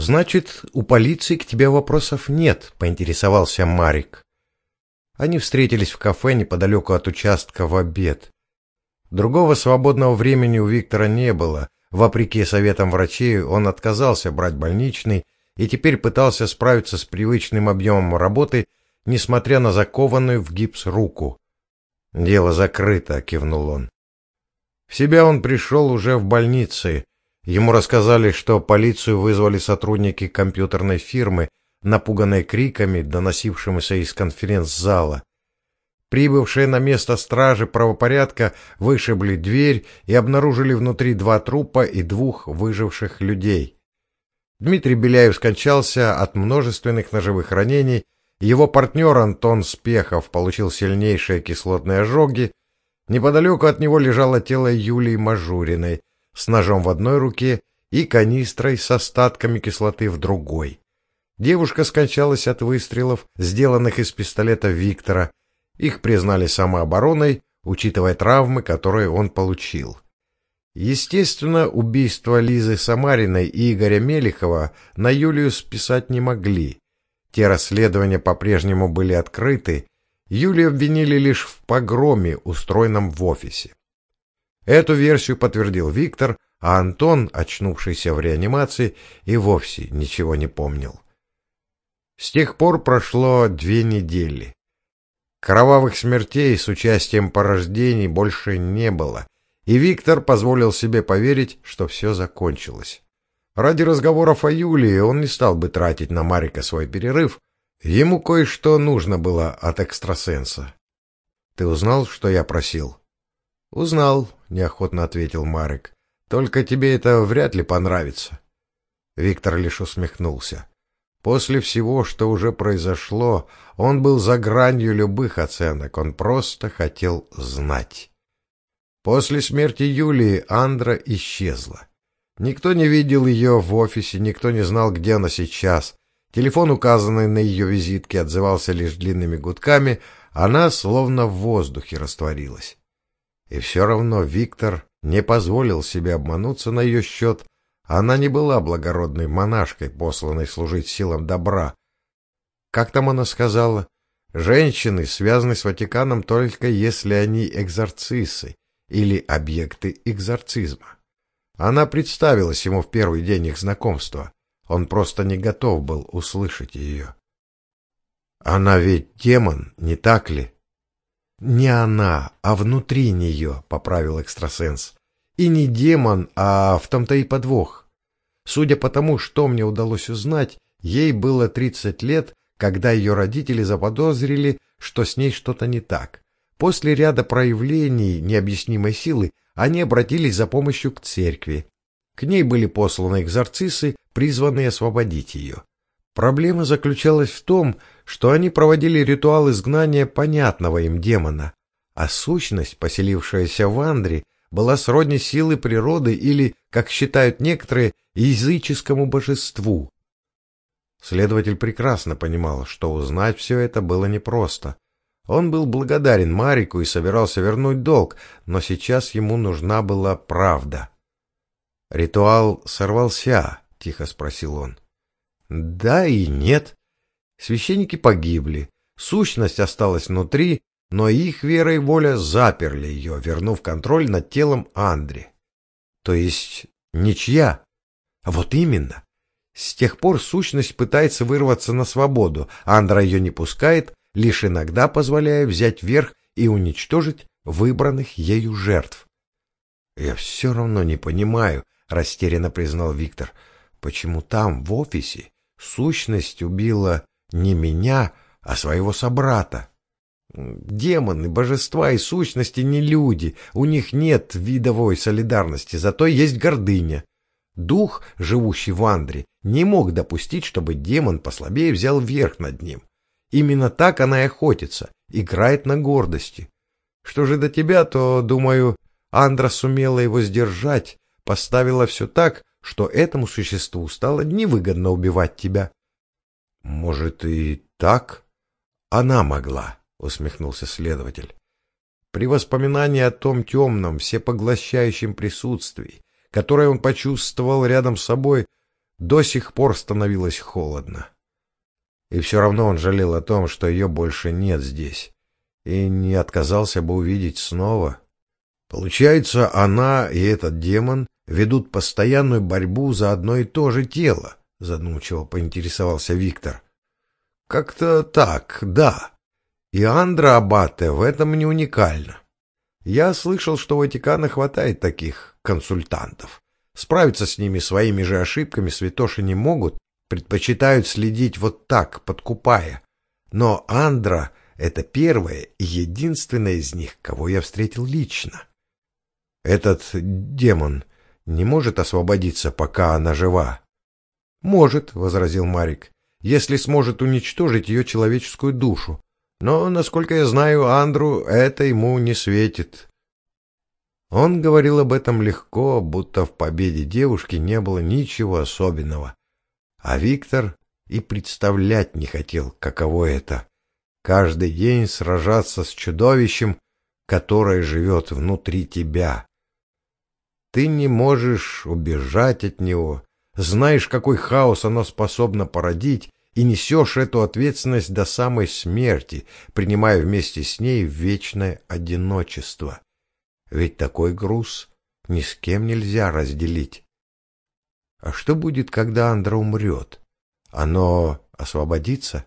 Значит, у полиции к тебе вопросов нет, поинтересовался Марик. Они встретились в кафе неподалеку от участка в обед. Другого свободного времени у Виктора не было. Вопреки советам врачей, он отказался брать больничный и теперь пытался справиться с привычным объемом работы, несмотря на закованную в гипс руку. «Дело закрыто», — кивнул он. В себя он пришел уже в больнице. Ему рассказали, что полицию вызвали сотрудники компьютерной фирмы, напуганные криками, доносившимися из конференц-зала. Прибывшие на место стражи правопорядка вышибли дверь и обнаружили внутри два трупа и двух выживших людей. Дмитрий Беляев скончался от множественных ножевых ранений, его партнер Антон Спехов получил сильнейшие кислотные ожоги, неподалеку от него лежало тело Юлии Мажуриной с ножом в одной руке и канистрой с остатками кислоты в другой. Девушка скончалась от выстрелов, сделанных из пистолета Виктора, их признали самообороной, учитывая травмы, которые он получил. Естественно, убийство Лизы Самариной и Игоря Мелихова на Юлию списать не могли. Те расследования по-прежнему были открыты, Юлию обвинили лишь в погроме, устроенном в офисе. Эту версию подтвердил Виктор, а Антон, очнувшийся в реанимации, и вовсе ничего не помнил. С тех пор прошло две недели. Кровавых смертей с участием порождений больше не было, и Виктор позволил себе поверить, что все закончилось. Ради разговоров о Юлии он не стал бы тратить на Марика свой перерыв, ему кое-что нужно было от экстрасенса. — Ты узнал, что я просил? — Узнал, — неохотно ответил Марик. — Только тебе это вряд ли понравится. Виктор лишь усмехнулся. После всего, что уже произошло, он был за гранью любых оценок, он просто хотел знать. После смерти Юлии Андра исчезла. Никто не видел ее в офисе, никто не знал, где она сейчас. Телефон, указанный на ее визитке, отзывался лишь длинными гудками, она словно в воздухе растворилась. И все равно Виктор не позволил себе обмануться на ее счет, она не была благородной монашкой, посланной служить силам добра. Как там она сказала? Женщины связаны с Ватиканом только если они экзорцисы или объекты экзорцизма. Она представилась ему в первый день их знакомства. Он просто не готов был услышать ее. Она ведь демон, не так ли? Не она, а внутри нее, поправил экстрасенс. И не демон, а в том-то и подвох. Судя по тому, что мне удалось узнать, ей было 30 лет, когда ее родители заподозрили, что с ней что-то не так. После ряда проявлений необъяснимой силы они обратились за помощью к церкви. К ней были посланы экзорцисы, призванные освободить ее. Проблема заключалась в том, что они проводили ритуал изгнания понятного им демона, а сущность, поселившаяся в Андре, была сродни силы природы или, как считают некоторые, языческому божеству. Следователь прекрасно понимал, что узнать все это было непросто. Он был благодарен Марику и собирался вернуть долг, но сейчас ему нужна была правда. «Ритуал сорвался?» — тихо спросил он. «Да и нет. Священники погибли, сущность осталась внутри, но их вера и воля заперли ее, вернув контроль над телом Андре. То есть ничья. Вот именно. С тех пор сущность пытается вырваться на свободу, Андра ее не пускает, лишь иногда позволяя взять верх и уничтожить выбранных ею жертв. «Я все равно не понимаю», — растерянно признал Виктор, «почему там, в офисе, сущность убила не меня, а своего собрата?» Демоны, божества и сущности не люди, у них нет видовой солидарности, зато есть гордыня. Дух, живущий в Андре, не мог допустить, чтобы демон послабее взял верх над ним. Именно так она и охотится, играет на гордости. Что же до тебя, то, думаю, Андра сумела его сдержать, поставила все так, что этому существу стало невыгодно убивать тебя. Может, и так? Она могла усмехнулся следователь. При воспоминании о том темном, всепоглощающем присутствии, которое он почувствовал рядом с собой, до сих пор становилось холодно. И все равно он жалел о том, что ее больше нет здесь, и не отказался бы увидеть снова. Получается, она и этот демон ведут постоянную борьбу за одно и то же тело, задумчиво поинтересовался Виктор. Как-то так, да. И Андра Абате в этом не уникальна. Я слышал, что у Ватикана хватает таких консультантов. Справиться с ними своими же ошибками святоши не могут, предпочитают следить вот так, подкупая. Но Андра — это первая и единственная из них, кого я встретил лично. Этот демон не может освободиться, пока она жива. — Может, — возразил Марик, — если сможет уничтожить ее человеческую душу. Но, насколько я знаю, Андру это ему не светит. Он говорил об этом легко, будто в победе девушки не было ничего особенного. А Виктор и представлять не хотел, каково это — каждый день сражаться с чудовищем, которое живет внутри тебя. Ты не можешь убежать от него, знаешь, какой хаос оно способно породить, и несешь эту ответственность до самой смерти, принимая вместе с ней вечное одиночество. Ведь такой груз ни с кем нельзя разделить. А что будет, когда Андра умрет? Оно освободится?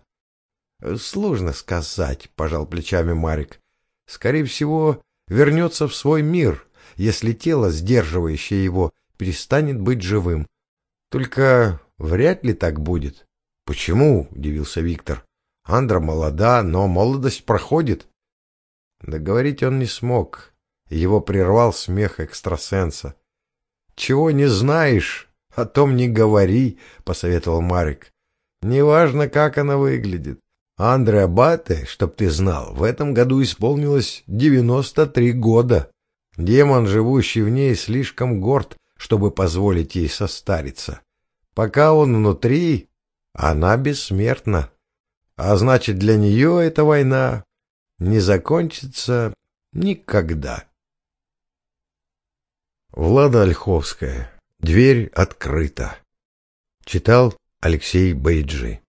Сложно сказать, пожал плечами Марик. Скорее всего, вернется в свой мир, если тело, сдерживающее его, перестанет быть живым. Только вряд ли так будет. Почему? удивился Виктор. Андра молода, но молодость проходит. Договорить он не смог. Его прервал смех экстрасенса. Чего не знаешь, о том не говори, посоветовал Марик. Неважно, как она выглядит. Андре Абате, чтоб ты знал, в этом году исполнилось девяносто три года. Демон, живущий в ней, слишком горд, чтобы позволить ей состариться. Пока он внутри, она бессмертна. А значит, для нее эта война не закончится никогда. Влада Ольховская. Дверь открыта. Читал Алексей Бейджи.